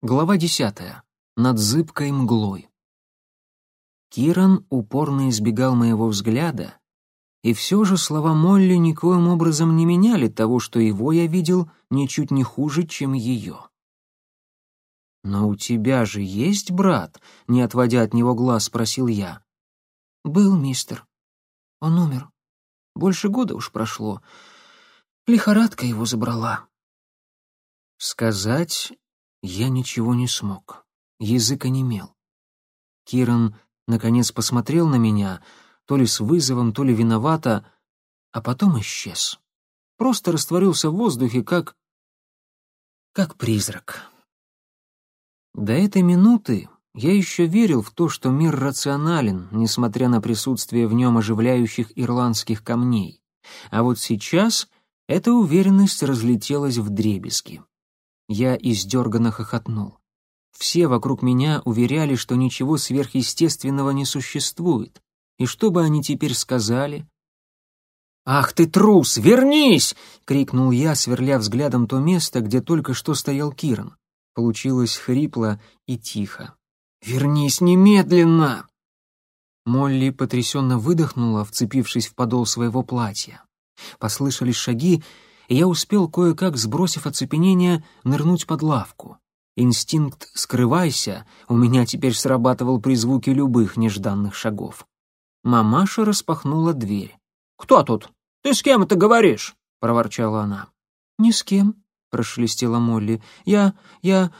Глава десятая. Над зыбкой мглой. Киран упорно избегал моего взгляда, и все же слова Молли никоим образом не меняли того, что его я видел ничуть не хуже, чем ее. «Но у тебя же есть брат?» — не отводя от него глаз, спросил я. «Был, мистер. Он умер. Больше года уж прошло. Лихорадка его забрала». Сказать я ничего не смог. Язык онемел. Киран, наконец, посмотрел на меня, то ли с вызовом, то ли виновато, а потом исчез. Просто растворился в воздухе, как... как призрак. До этой минуты я еще верил в то, что мир рационален, несмотря на присутствие в нем оживляющих ирландских камней. А вот сейчас эта уверенность разлетелась в дребезги. Я издерганно хохотнул. Все вокруг меня уверяли, что ничего сверхъестественного не существует. И что бы они теперь сказали? «Ах ты трус, вернись!» — крикнул я, сверля взглядом то место, где только что стоял Киран. Получилось хрипло и тихо. «Вернись немедленно!» Молли потрясенно выдохнула, вцепившись в подол своего платья. Послышались шаги, и я успел кое-как, сбросив оцепенение, нырнуть под лавку. Инстинкт «скрывайся» у меня теперь срабатывал при звуке любых нежданных шагов. Мамаша распахнула дверь. «Кто тут? Ты с кем это говоришь?» — проворчала она. «Ни с кем», — прошелестела Молли. «Я... я...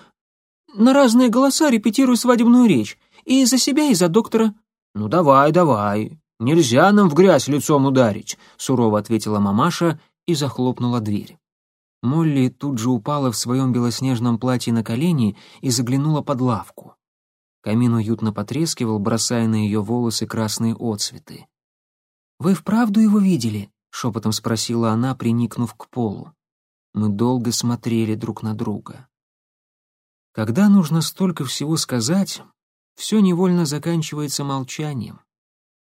на разные голоса репетирую свадебную речь. И за себя, и за доктора». «Ну давай, давай. Нельзя нам в грязь лицом ударить», — сурово ответила мамаша и захлопнула дверь. Молли тут же упала в своем белоснежном платье на колени и заглянула под лавку. Камин уютно потрескивал, бросая на ее волосы красные отцветы. «Вы вправду его видели?» — шепотом спросила она, приникнув к полу. Мы долго смотрели друг на друга. Когда нужно столько всего сказать, все невольно заканчивается молчанием.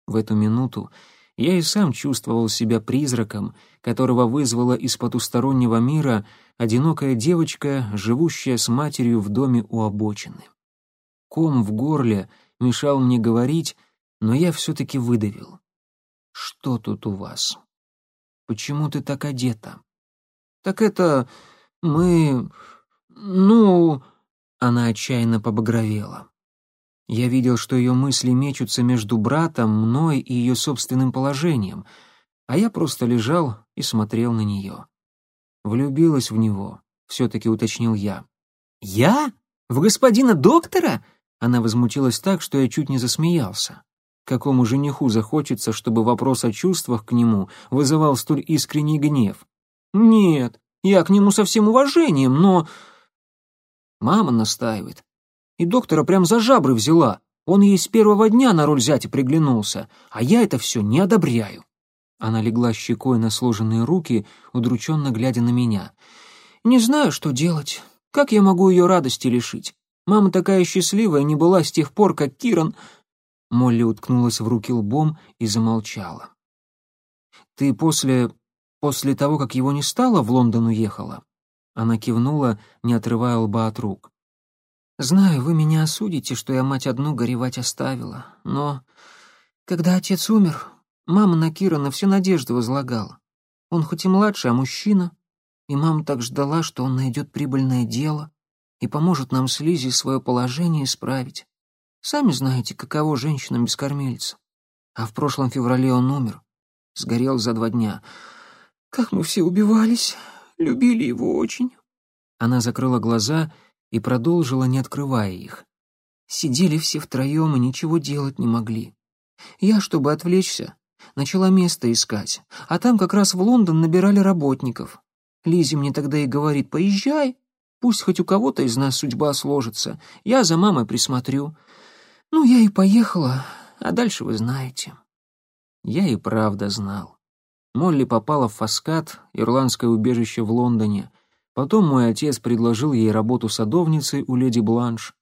В эту минуту я и сам чувствовал себя призраком, которого вызвала из потустороннего мира одинокая девочка, живущая с матерью в доме у обочины. Ком в горле мешал мне говорить, но я все-таки выдавил. «Что тут у вас? Почему ты так одета?» «Так это... мы... ну...» Она отчаянно побагровела. Я видел, что ее мысли мечутся между братом, мной и ее собственным положением, а я просто лежал и смотрел на нее. Влюбилась в него, все-таки уточнил я. «Я? В господина доктора?» Она возмутилась так, что я чуть не засмеялся. Какому жениху захочется, чтобы вопрос о чувствах к нему вызывал столь искренний гнев? «Нет, я к нему со всем уважением, но...» Мама настаивает. И доктора прям за жабры взяла. Он ей с первого дня на роль зятя приглянулся, а я это все не одобряю. Она легла щекой на сложенные руки, удрученно глядя на меня. «Не знаю, что делать. Как я могу ее радости лишить? Мама такая счастливая не была с тех пор, как Киран...» Молли уткнулась в руки лбом и замолчала. «Ты после... после того, как его не стало, в Лондон уехала?» Она кивнула, не отрывая лба от рук. Знаю, вы меня осудите, что я мать одну горевать оставила, но... Когда отец умер, мама на Кирана всю надежду возлагала. Он хоть и младший, а мужчина, и мама так ждала, что он найдет прибыльное дело и поможет нам с Лизи свое положение исправить. Сами знаете, каково женщинам без кормильца. А в прошлом феврале он умер, сгорел за два дня. Как мы все убивались, любили его очень. Она закрыла глаза и и продолжила, не открывая их. Сидели все втроем и ничего делать не могли. Я, чтобы отвлечься, начала место искать, а там как раз в Лондон набирали работников. Лизи мне тогда и говорит, поезжай, пусть хоть у кого-то из нас судьба сложится, я за мамой присмотрю. Ну, я и поехала, а дальше вы знаете. Я и правда знал. Молли попала в Фаскат, ирландское убежище в Лондоне, Потом мой отец предложил ей работу садовницей у леди Бланш.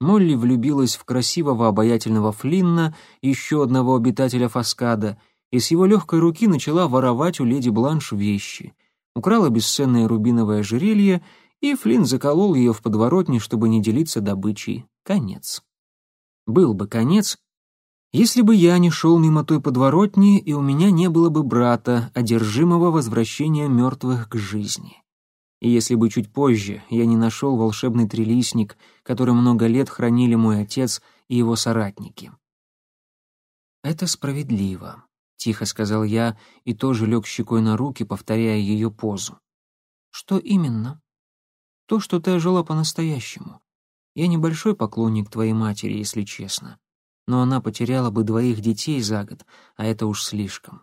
Молли влюбилась в красивого обаятельного Флинна, еще одного обитателя Фаскада, и с его легкой руки начала воровать у леди Бланш вещи. Украла бесценное рубиновое ожерелье и Флинн заколол ее в подворотне, чтобы не делиться добычей. Конец. Был бы конец, если бы я не шел мимо той подворотни, и у меня не было бы брата, одержимого возвращения мертвых к жизни. И если бы чуть позже я не нашел волшебный трилистник, который много лет хранили мой отец и его соратники. «Это справедливо», — тихо сказал я и тоже лег щекой на руки, повторяя ее позу. «Что именно?» «То, что ты ожила по-настоящему. Я небольшой поклонник твоей матери, если честно но она потеряла бы двоих детей за год, а это уж слишком.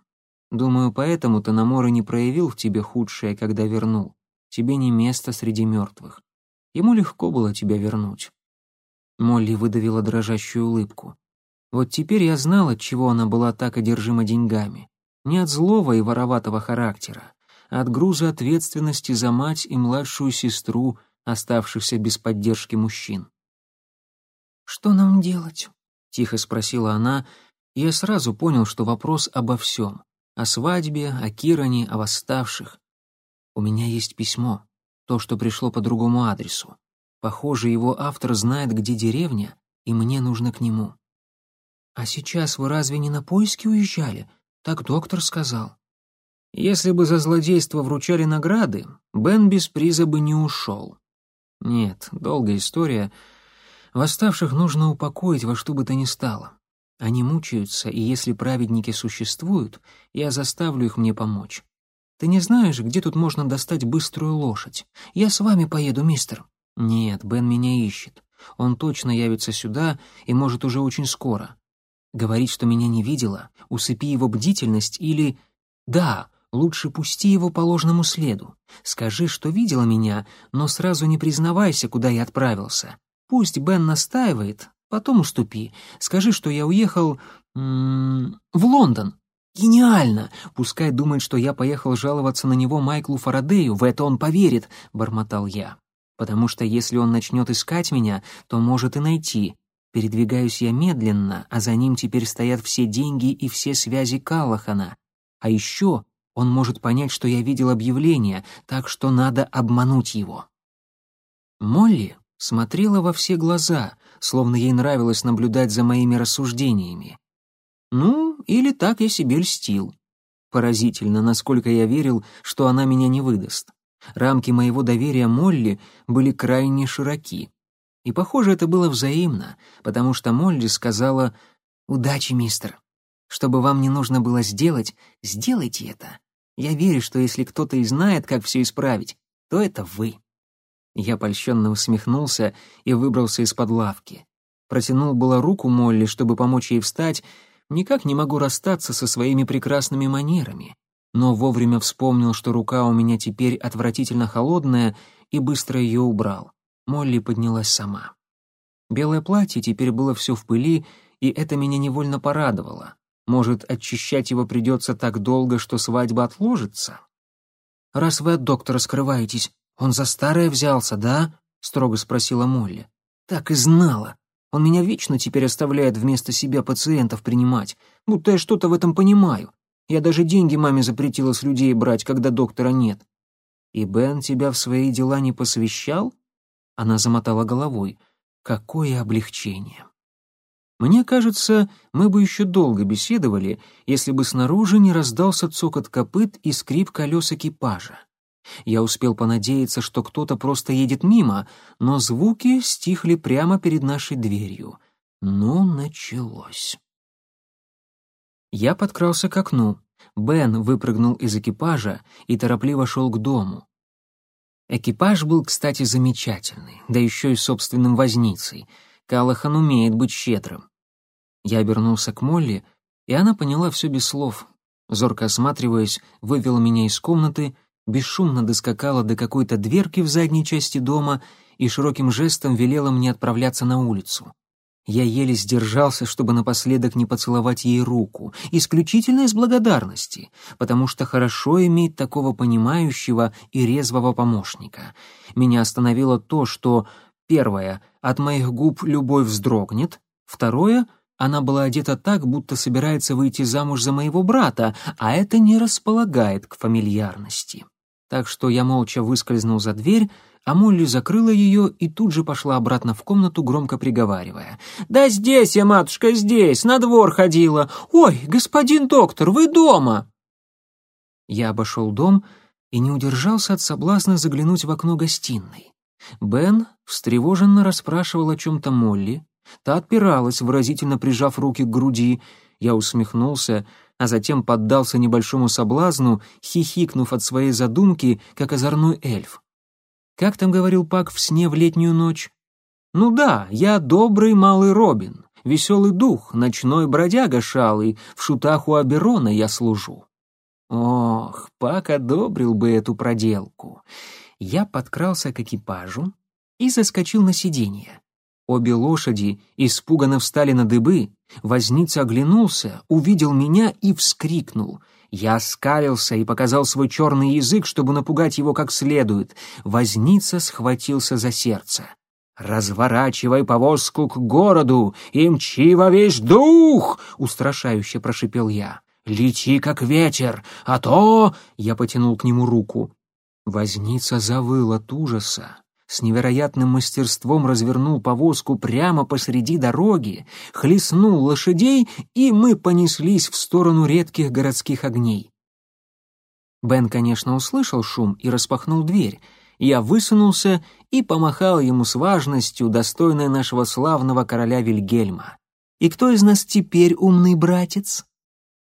Думаю, поэтому Танамора не проявил в тебе худшее, когда вернул. Тебе не место среди мертвых. Ему легко было тебя вернуть». Молли выдавила дрожащую улыбку. Вот теперь я знал, от чего она была так одержима деньгами. Не от злого и вороватого характера, а от груза ответственности за мать и младшую сестру, оставшихся без поддержки мужчин. «Что нам делать?» — тихо спросила она, и я сразу понял, что вопрос обо всем. О свадьбе, о Киране, о восставших. У меня есть письмо, то, что пришло по другому адресу. Похоже, его автор знает, где деревня, и мне нужно к нему. «А сейчас вы разве не на поиски уезжали?» Так доктор сказал. Если бы за злодейство вручали награды, Бен без приза бы не ушел. Нет, долгая история — Восставших нужно упокоить во что бы то ни стало. Они мучаются, и если праведники существуют, я заставлю их мне помочь. Ты не знаешь, где тут можно достать быструю лошадь? Я с вами поеду, мистер. Нет, Бен меня ищет. Он точно явится сюда и может уже очень скоро. Говорит, что меня не видела, усыпи его бдительность или... Да, лучше пусти его по ложному следу. Скажи, что видела меня, но сразу не признавайся, куда я отправился. Пусть Бен настаивает, потом уступи. Скажи, что я уехал в Лондон. Гениально! Пускай думает, что я поехал жаловаться на него Майклу Фарадею, в это он поверит, бормотал я. Потому что если он начнет искать меня, то может и найти. Передвигаюсь я медленно, а за ним теперь стоят все деньги и все связи Каллахана. А еще он может понять, что я видел объявление, так что надо обмануть его. Молли смотрела во все глаза, словно ей нравилось наблюдать за моими рассуждениями. Ну, или так я себе льстил. Поразительно, насколько я верил, что она меня не выдаст. Рамки моего доверия Молли были крайне широки. И, похоже, это было взаимно, потому что Молли сказала «Удачи, мистер. Чтобы вам не нужно было сделать, сделайте это. Я верю, что если кто-то и знает, как все исправить, то это вы». Я польщенно усмехнулся и выбрался из-под лавки. Протянул было руку Молли, чтобы помочь ей встать, никак не могу расстаться со своими прекрасными манерами. Но вовремя вспомнил, что рука у меня теперь отвратительно холодная, и быстро ее убрал. Молли поднялась сама. Белое платье теперь было все в пыли, и это меня невольно порадовало. Может, очищать его придется так долго, что свадьба отложится? «Раз вы от доктора скрываетесь, «Он за старое взялся, да?» — строго спросила Молли. «Так и знала. Он меня вечно теперь оставляет вместо себя пациентов принимать, будто я что-то в этом понимаю. Я даже деньги маме запретила с людей брать, когда доктора нет». «И Бен тебя в свои дела не посвящал?» Она замотала головой. «Какое облегчение!» Мне кажется, мы бы еще долго беседовали, если бы снаружи не раздался цокот копыт и скрип колес экипажа. Я успел понадеяться, что кто-то просто едет мимо, но звуки стихли прямо перед нашей дверью. Ну, началось. Я подкрался к окну. Бен выпрыгнул из экипажа и торопливо шел к дому. Экипаж был, кстати, замечательный, да еще и собственным возницей. Калахан умеет быть щедрым. Я обернулся к Молли, и она поняла все без слов. Зорко осматриваясь, вывела меня из комнаты — бесшумно доскакала до какой-то дверки в задней части дома и широким жестом велела мне отправляться на улицу. Я еле сдержался, чтобы напоследок не поцеловать ей руку, исключительно из благодарности, потому что хорошо иметь такого понимающего и резвого помощника. Меня остановило то, что, первое, от моих губ любовь вздрогнет, второе — она была одета так, будто собирается выйти замуж за моего брата, а это не располагает к фамильярности. Так что я молча выскользнул за дверь, а Молли закрыла ее и тут же пошла обратно в комнату, громко приговаривая. «Да здесь я, матушка, здесь, на двор ходила. Ой, господин доктор, вы дома!» Я обошел дом и не удержался от соблазна заглянуть в окно гостиной. Бен встревоженно расспрашивал о чем-то Молли. Та отпиралась, выразительно прижав руки к груди. Я усмехнулся, а затем поддался небольшому соблазну, хихикнув от своей задумки, как озорной эльф. Как там говорил Пак в сне в летнюю ночь? «Ну да, я добрый малый Робин, веселый дух, ночной бродяга шалый, в шутах у Аберона я служу». Ох, Пак одобрил бы эту проделку. Я подкрался к экипажу и заскочил на сиденье. Обе лошади испуганно встали на дыбы. Возница оглянулся, увидел меня и вскрикнул. Я скалился и показал свой черный язык, чтобы напугать его как следует. Возница схватился за сердце. «Разворачивай повозку к городу и мчи во весь дух!» — устрашающе прошипел я. «Лети, как ветер, а то...» — я потянул к нему руку. Возница завыл от ужаса, с невероятным мастерством развернул повозку прямо посреди дороги, хлестнул лошадей, и мы понеслись в сторону редких городских огней. Бен, конечно, услышал шум и распахнул дверь. Я высунулся и помахал ему с важностью, достойной нашего славного короля Вильгельма. «И кто из нас теперь умный братец?»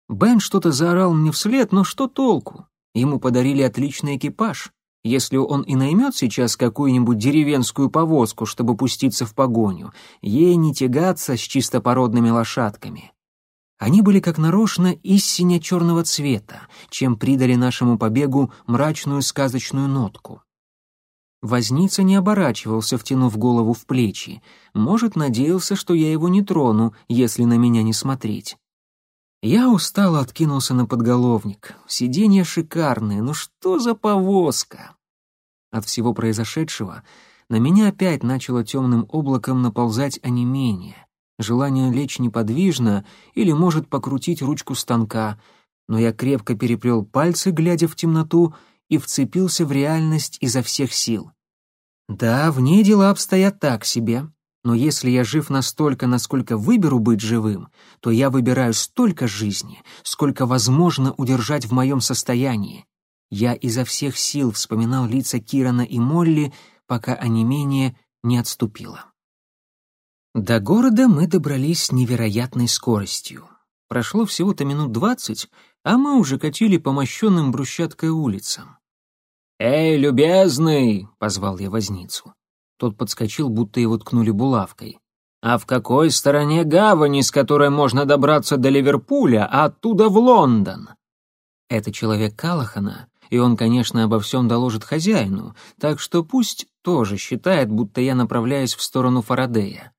Бен что-то заорал мне вслед, но что толку? Ему подарили отличный экипаж. Если он и наймет сейчас какую-нибудь деревенскую повозку, чтобы пуститься в погоню, ей не тягаться с чистопородными лошадками. Они были как нарочно сине-черного цвета, чем придали нашему побегу мрачную сказочную нотку. Возница не оборачивался, втянув голову в плечи. Может, надеялся, что я его не трону, если на меня не смотреть. Я устало откинулся на подголовник. Сиденье шикарное, ну что за повозка? От всего произошедшего на меня опять начало темным облаком наползать онемение, желание лечь неподвижно или, может, покрутить ручку станка, но я крепко переплел пальцы, глядя в темноту, и вцепился в реальность изо всех сил. Да, в ней дела обстоят так себе, но если я жив настолько, насколько выберу быть живым, то я выбираю столько жизни, сколько возможно удержать в моем состоянии. Я изо всех сил вспоминал лица Кирана и Молли, пока онемение не отступило. До города мы добрались с невероятной скоростью. Прошло всего-то минут двадцать, а мы уже катили по мощенным брусчаткой улицам. «Эй, любезный!» — позвал я возницу. Тот подскочил, будто его ткнули булавкой. «А в какой стороне гавани, с которой можно добраться до Ливерпуля, а оттуда в Лондон?» Это человек Калахана, и он, конечно, обо всем доложит хозяину, так что пусть тоже считает, будто я направляюсь в сторону Фарадея.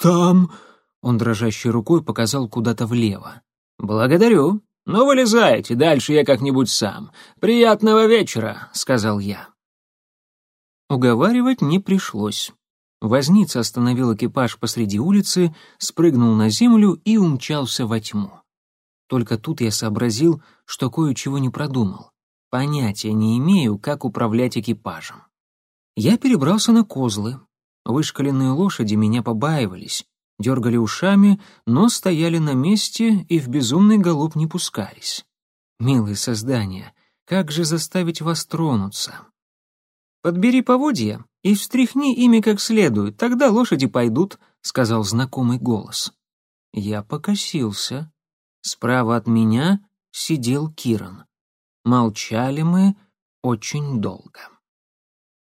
«Там...» — он дрожащей рукой показал куда-то влево. «Благодарю. Ну, вылезайте, дальше я как-нибудь сам. Приятного вечера», — сказал я. Уговаривать не пришлось. Возница остановил экипаж посреди улицы, спрыгнул на землю и умчался во тьму. Только тут я сообразил, что кое-чего не продумал. Понятия не имею, как управлять экипажем. Я перебрался на козлы. Вышкаленные лошади меня побаивались, дергали ушами, но стояли на месте и в безумный галоп не пускались. Милые создания, как же заставить вас тронуться? Подбери поводья и встряхни ими как следует, тогда лошади пойдут, сказал знакомый голос. Я покосился. Справа от меня сидел Киран. Молчали мы очень долго.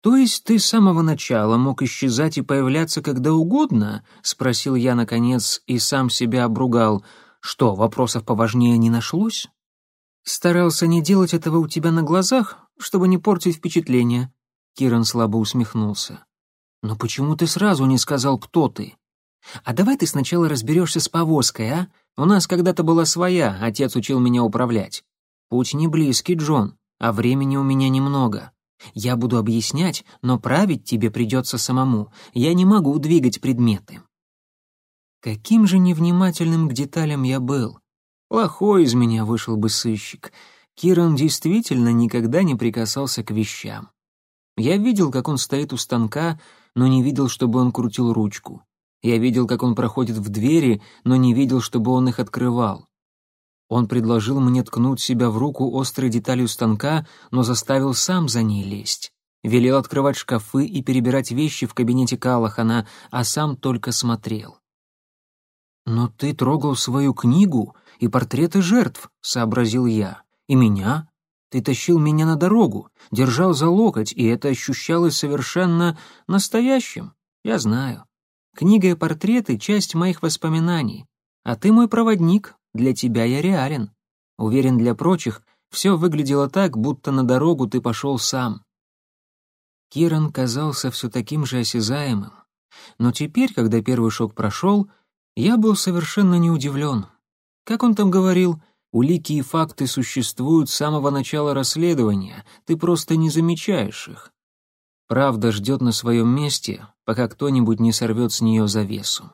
«То есть ты с самого начала мог исчезать и появляться когда угодно?» — спросил я, наконец, и сам себя обругал. «Что, вопросов поважнее не нашлось?» «Старался не делать этого у тебя на глазах, чтобы не портить впечатление», — Киран слабо усмехнулся. «Но почему ты сразу не сказал, кто ты?» «А давай ты сначала разберешься с повозкой, а? У нас когда-то была своя, отец учил меня управлять. Путь не близкий, Джон, а времени у меня немного. Я буду объяснять, но править тебе придется самому. Я не могу двигать предметы. Каким же невнимательным к деталям я был. Плохой из меня вышел бы сыщик. Киран действительно никогда не прикасался к вещам. Я видел, как он стоит у станка, но не видел, чтобы он крутил ручку. Я видел, как он проходит в двери, но не видел, чтобы он их открывал. Он предложил мне ткнуть себя в руку острой деталью станка, но заставил сам за ней лезть. Велел открывать шкафы и перебирать вещи в кабинете Калахана, а сам только смотрел. «Но ты трогал свою книгу и портреты жертв», — сообразил я. «И меня. Ты тащил меня на дорогу, держал за локоть, и это ощущалось совершенно настоящим. Я знаю. Книга и портреты — часть моих воспоминаний. А ты мой проводник, для тебя я реален. Уверен, для прочих все выглядело так, будто на дорогу ты пошел сам». Киран казался все таким же осязаемым. Но теперь, когда первый шок прошел, я был совершенно не удивлен. Как он там говорил, улики и факты существуют с самого начала расследования, ты просто не замечаешь их. Правда ждет на своем месте, пока кто-нибудь не сорвет с нее завесу.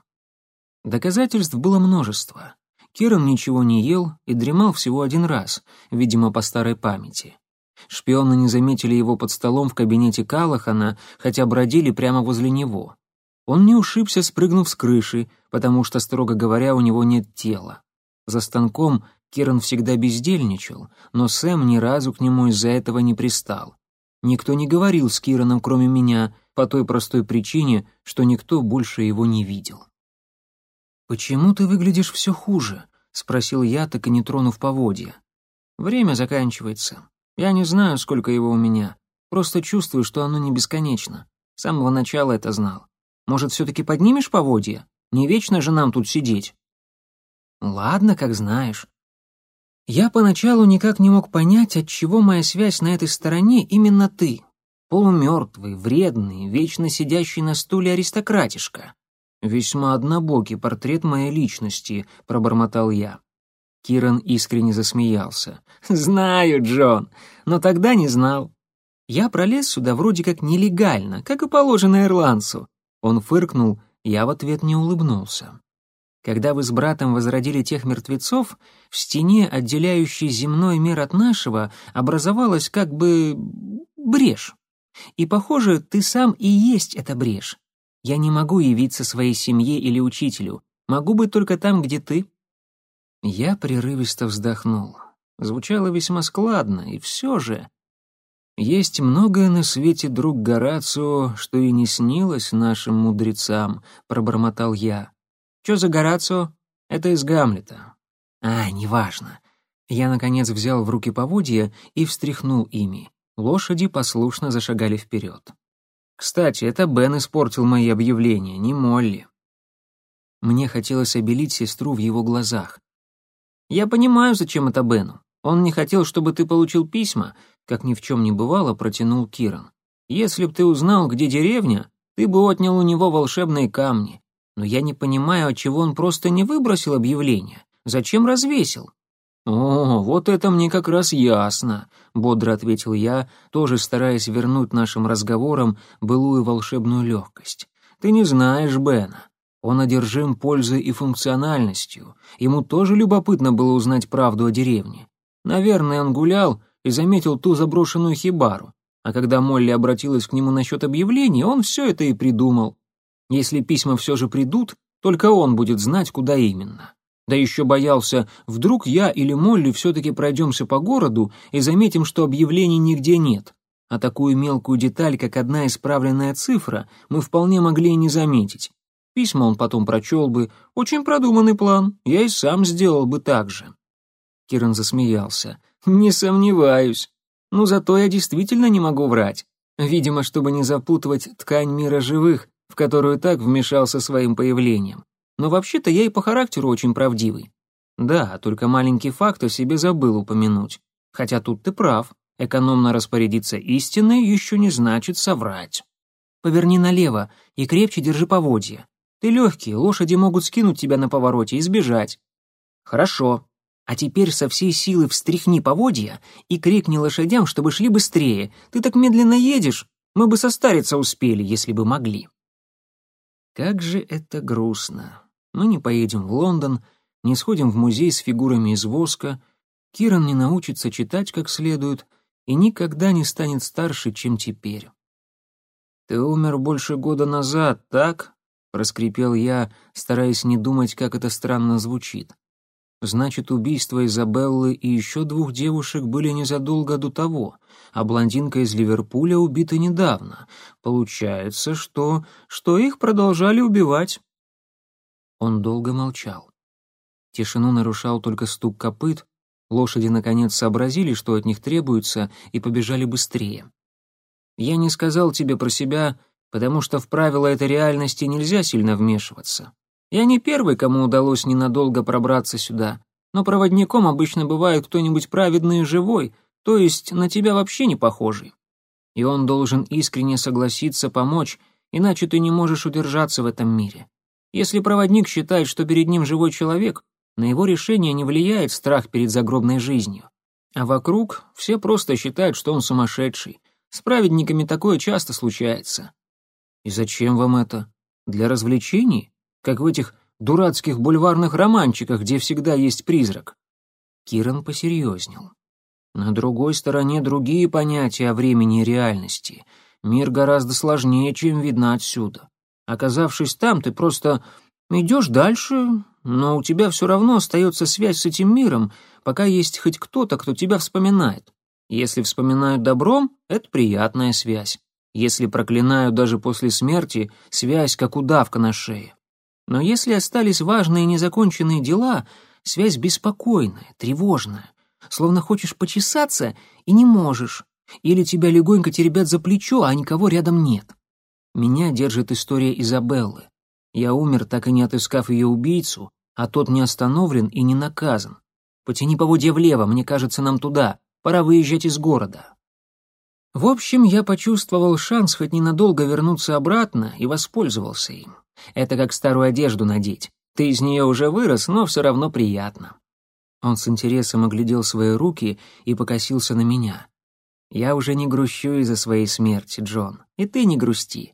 Доказательств было множество. Киран ничего не ел и дремал всего один раз, видимо, по старой памяти. Шпионы не заметили его под столом в кабинете Калахана, хотя бродили прямо возле него. Он не ушибся, спрыгнув с крыши, потому что, строго говоря, у него нет тела. За станком Киран всегда бездельничал, но Сэм ни разу к нему из-за этого не пристал. Никто не говорил с Кираном, кроме меня, по той простой причине, что никто больше его не видел. «Почему ты выглядишь все хуже?» — спросил я, так и не тронув поводья. «Время заканчивается. Я не знаю, сколько его у меня. Просто чувствую, что оно не бесконечно. С самого начала это знал. Может, все-таки поднимешь поводья? Не вечно же нам тут сидеть». «Ладно, как знаешь. Я поначалу никак не мог понять, от чего моя связь на этой стороне именно ты. Полумертвый, вредный, вечно сидящий на стуле аристократишка. Весьма однобокий портрет моей личности, пробормотал я. Киран искренне засмеялся. «Знаю, Джон, но тогда не знал. Я пролез сюда вроде как нелегально, как и положено ирландцу». Он фыркнул, я в ответ не улыбнулся. Когда вы с братом возродили тех мертвецов, в стене, отделяющей земной мир от нашего, образовалась как бы брешь. И, похоже, ты сам и есть эта брешь. Я не могу явиться своей семье или учителю. Могу быть только там, где ты». Я прерывисто вздохнул. Звучало весьма складно, и все же... «Есть многое на свете, друг Горацио, что и не снилось нашим мудрецам», — пробормотал я. Что за Горацио? Это из Гамлета. А, неважно. Я, наконец, взял в руки поводья и встряхнул ими. Лошади послушно зашагали вперед. Кстати, это Бен испортил мои объявления, не Молли. Мне хотелось обелить сестру в его глазах. Я понимаю, зачем это Бену. Он не хотел, чтобы ты получил письма, как ни в чем не бывало, протянул Киран. Если б ты узнал, где деревня, ты бы отнял у него волшебные камни. Но я не понимаю, отчего он просто не выбросил объявление. Зачем развесил? «О, вот это мне как раз ясно», — бодро ответил я, тоже стараясь вернуть нашим разговорам былую волшебную легкость. «Ты не знаешь Бена. Он одержим пользой и функциональностью. Ему тоже любопытно было узнать правду о деревне. Наверное, он гулял и заметил ту заброшенную хибару. А когда Молли обратилась к нему насчет объявления, он все это и придумал. Если письма все же придут, только он будет знать, куда именно. Да еще боялся, вдруг я или Молли все-таки пройдемся по городу и заметим, что объявлений нигде нет. А такую мелкую деталь, как одна исправленная цифра, мы вполне могли и не заметить. Письма он потом прочел бы. Очень продуманный план. Я и сам сделал бы так же. Киран засмеялся. «Не сомневаюсь. Ну, зато я действительно не могу врать. Видимо, чтобы не запутывать ткань мира живых, в которую так вмешался своим появлением. Но вообще-то я и по характеру очень правдивый. Да, только маленький факт о себе забыл упомянуть. Хотя тут ты прав. Экономно распорядиться истиной еще не значит соврать. Поверни налево и крепче держи поводья. Ты легкий, лошади могут скинуть тебя на повороте и сбежать. Хорошо. А теперь со всей силы встряхни поводья и крикни лошадям, чтобы шли быстрее. Ты так медленно едешь, мы бы состариться успели, если бы могли. Как же это грустно. Мы не поедем в Лондон, не сходим в музей с фигурами из воска, Киран не научится читать как следует и никогда не станет старше, чем теперь. «Ты умер больше года назад, так?» — проскрипел я, стараясь не думать, как это странно звучит. Значит, убийства Изабеллы и еще двух девушек были незадолго до того, а блондинка из Ливерпуля убита недавно. Получается, что... что их продолжали убивать. Он долго молчал. Тишину нарушал только стук копыт, лошади наконец сообразили, что от них требуется, и побежали быстрее. «Я не сказал тебе про себя, потому что в правила этой реальности нельзя сильно вмешиваться. Я не первый, кому удалось ненадолго пробраться сюда, но проводником обычно бывает кто-нибудь праведный и живой, то есть на тебя вообще не похожий. И он должен искренне согласиться помочь, иначе ты не можешь удержаться в этом мире. Если проводник считает, что перед ним живой человек, на его решение не влияет страх перед загробной жизнью. А вокруг все просто считают, что он сумасшедший. С праведниками такое часто случается. И зачем вам это? Для развлечений? как в этих дурацких бульварных романчиках, где всегда есть призрак. Киран посерьезнел. На другой стороне другие понятия о времени и реальности. Мир гораздо сложнее, чем видно отсюда. Оказавшись там, ты просто идешь дальше, но у тебя все равно остается связь с этим миром, пока есть хоть кто-то, кто тебя вспоминает. Если вспоминают добром, это приятная связь. Если проклинают даже после смерти, связь как удавка на шее. Но если остались важные незаконченные дела, связь беспокойная, тревожная. Словно хочешь почесаться и не можешь. Или тебя легонько теребят за плечо, а никого рядом нет. Меня держит история Изабеллы. Я умер, так и не отыскав ее убийцу, а тот не остановлен и не наказан. Потяни поводья влево, мне кажется, нам туда. Пора выезжать из города. В общем, я почувствовал шанс хоть ненадолго вернуться обратно и воспользовался им. Это как старую одежду надеть. Ты из нее уже вырос, но все равно приятно». Он с интересом оглядел свои руки и покосился на меня. «Я уже не грущу из-за своей смерти, Джон, и ты не грусти.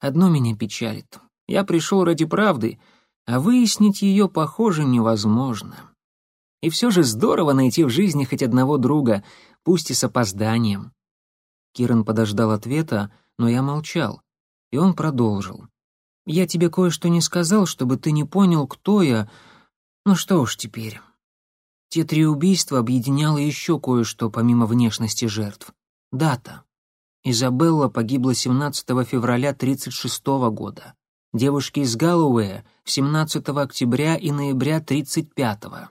Одно меня печалит. Я пришел ради правды, а выяснить ее, похоже, невозможно. И все же здорово найти в жизни хоть одного друга, пусть и с опозданием». Киран подождал ответа, но я молчал, и он продолжил. Я тебе кое-что не сказал, чтобы ты не понял, кто я. Ну что уж теперь. Те три убийства объединяло еще кое-что, помимо внешности жертв. Дата. Изабелла погибла 17 февраля 36 года. Девушки из Галлоуэя — 17 октября и ноября 35 -го.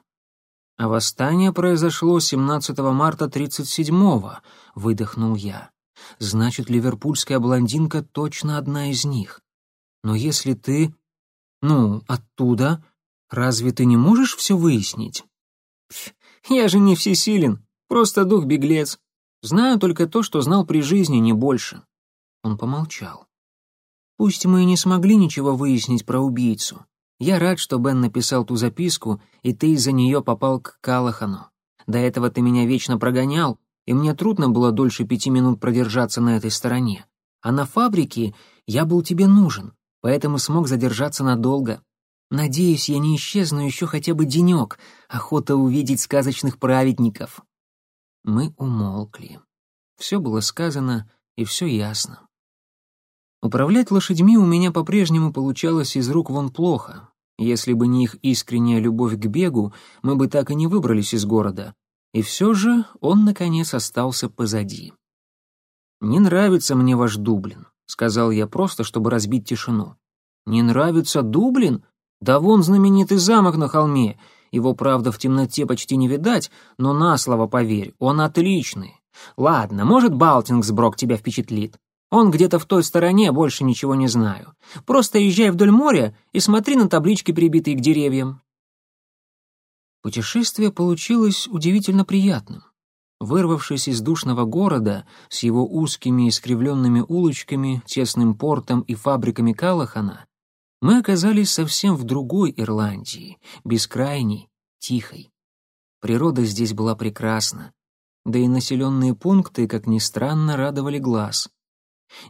А восстание произошло 17 марта 37-го, выдохнул я. Значит, ливерпульская блондинка точно одна из них. Но если ты... Ну, оттуда, разве ты не можешь все выяснить? Я же не всесилен, просто дух-беглец. Знаю только то, что знал при жизни, не больше. Он помолчал. Пусть мы и не смогли ничего выяснить про убийцу. Я рад, что Бен написал ту записку, и ты из-за нее попал к Калахану. До этого ты меня вечно прогонял, и мне трудно было дольше пяти минут продержаться на этой стороне. А на фабрике я был тебе нужен поэтому смог задержаться надолго. Надеюсь, я не исчезну еще хотя бы денек. Охота увидеть сказочных праведников. Мы умолкли. Все было сказано, и все ясно. Управлять лошадьми у меня по-прежнему получалось из рук вон плохо. Если бы не их искренняя любовь к бегу, мы бы так и не выбрались из города. И все же он, наконец, остался позади. «Не нравится мне ваш Дублин сказал я просто, чтобы разбить тишину. Не нравится Дублин? Да вон знаменитый замок на холме. Его, правда, в темноте почти не видать, но на слово поверь, он отличный. Ладно, может, Балтингсброк тебя впечатлит. Он где-то в той стороне, больше ничего не знаю. Просто езжай вдоль моря и смотри на таблички, прибитые к деревьям. Путешествие получилось удивительно приятным. Вырвавшись из душного города с его узкими искривленными улочками, тесным портом и фабриками Калахана, мы оказались совсем в другой Ирландии, бескрайней, тихой. Природа здесь была прекрасна, да и населенные пункты, как ни странно, радовали глаз.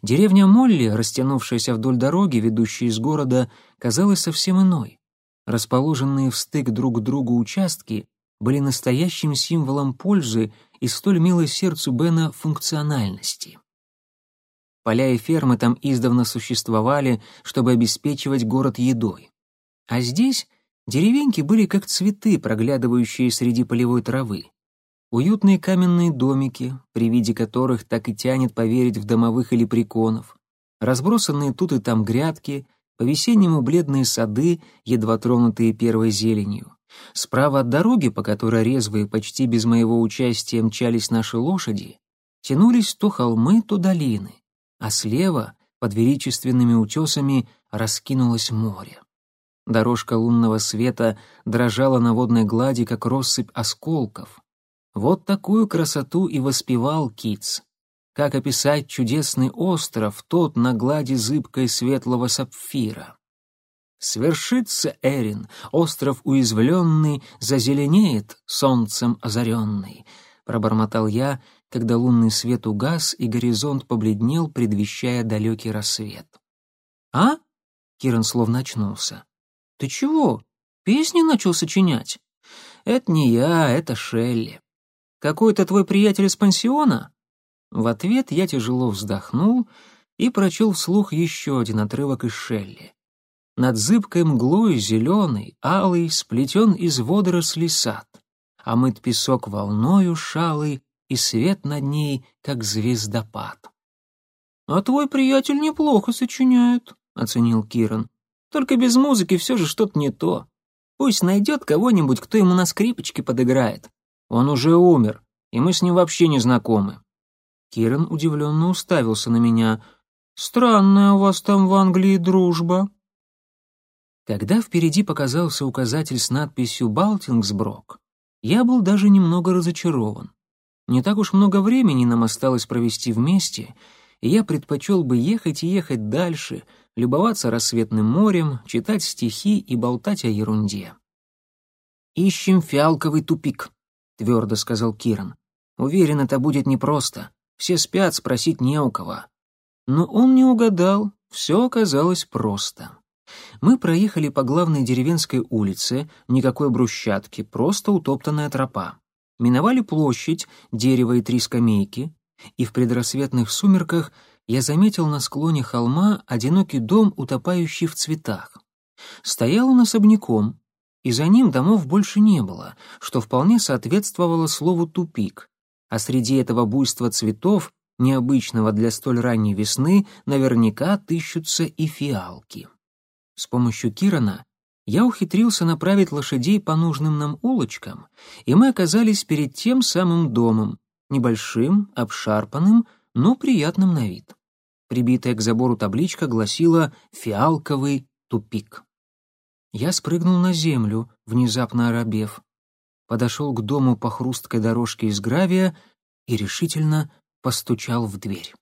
Деревня Молли, растянувшаяся вдоль дороги, ведущей из города, казалась совсем иной. Расположенные в стык друг к другу участки были настоящим символом пользы и столь милой сердцу Бена функциональности. Поля и фермы там издавна существовали, чтобы обеспечивать город едой. А здесь деревеньки были как цветы, проглядывающие среди полевой травы. Уютные каменные домики, при виде которых так и тянет поверить в домовых или приконов. Разбросанные тут и там грядки, по-весеннему бледные сады, едва тронутые первой зеленью. Справа от дороги, по которой резвые почти без моего участия мчались наши лошади, тянулись то холмы, то долины, а слева, под величественными утесами, раскинулось море. Дорожка лунного света дрожала на водной глади, как россыпь осколков. Вот такую красоту и воспевал Китс. Как описать чудесный остров, тот на глади зыбкой светлого сапфира? Свершится Эрин, остров уязвленный, зазеленеет солнцем озаренный, пробормотал я, когда лунный свет угас и горизонт побледнел, предвещая далекий рассвет. А? Киран словно очнулся. Ты чего? Песни начал сочинять? Это не я, это Шелли. Какой-то твой приятель из пансиона? В ответ я тяжело вздохнул и прочел вслух еще один отрывок из Шелли. Над зыбкой мглой зеленый, алый, сплетен из водорослей сад, а мыт песок волною шалый, и свет над ней, как звездопад. — А твой приятель неплохо сочиняет, — оценил Киран. — Только без музыки все же что-то не то. Пусть найдет кого-нибудь, кто ему на скрипочке подыграет. Он уже умер, и мы с ним вообще не знакомы. Киран удивленно уставился на меня. «Странная у вас там в Англии дружба», когда впереди показался указатель с надписью «Балтингсброк», я был даже немного разочарован. Не так уж много времени нам осталось провести вместе, и я предпочел бы ехать и ехать дальше, любоваться рассветным морем, читать стихи и болтать о ерунде. «Ищем фиалковый тупик», — твердо сказал Киран. «Уверен, это будет непросто. Все спят, спросить не у кого». Но он не угадал, все оказалось просто. Мы проехали по главной деревенской улице, никакой брусчатки, просто утоптанная тропа. Миновали площадь, дерево и три скамейки, и в предрассветных сумерках я заметил на склоне холма одинокий дом, утопающий в цветах. Стоял он особняком, и за ним домов больше не было, что вполне соответствовало слову «тупик», а среди этого буйства цветов, необычного для столь ранней весны, наверняка тыщутся и фиалки. С помощью Кирана я ухитрился направить лошадей по нужным нам улочкам, и мы оказались перед тем самым домом, небольшим, обшарпанным, но приятным на вид. Прибитая к забору табличка гласила «Фиалковый тупик». Я спрыгнул на землю, внезапно оробев, подошел к дому по хрусткой дорожке из гравия и решительно постучал в дверь.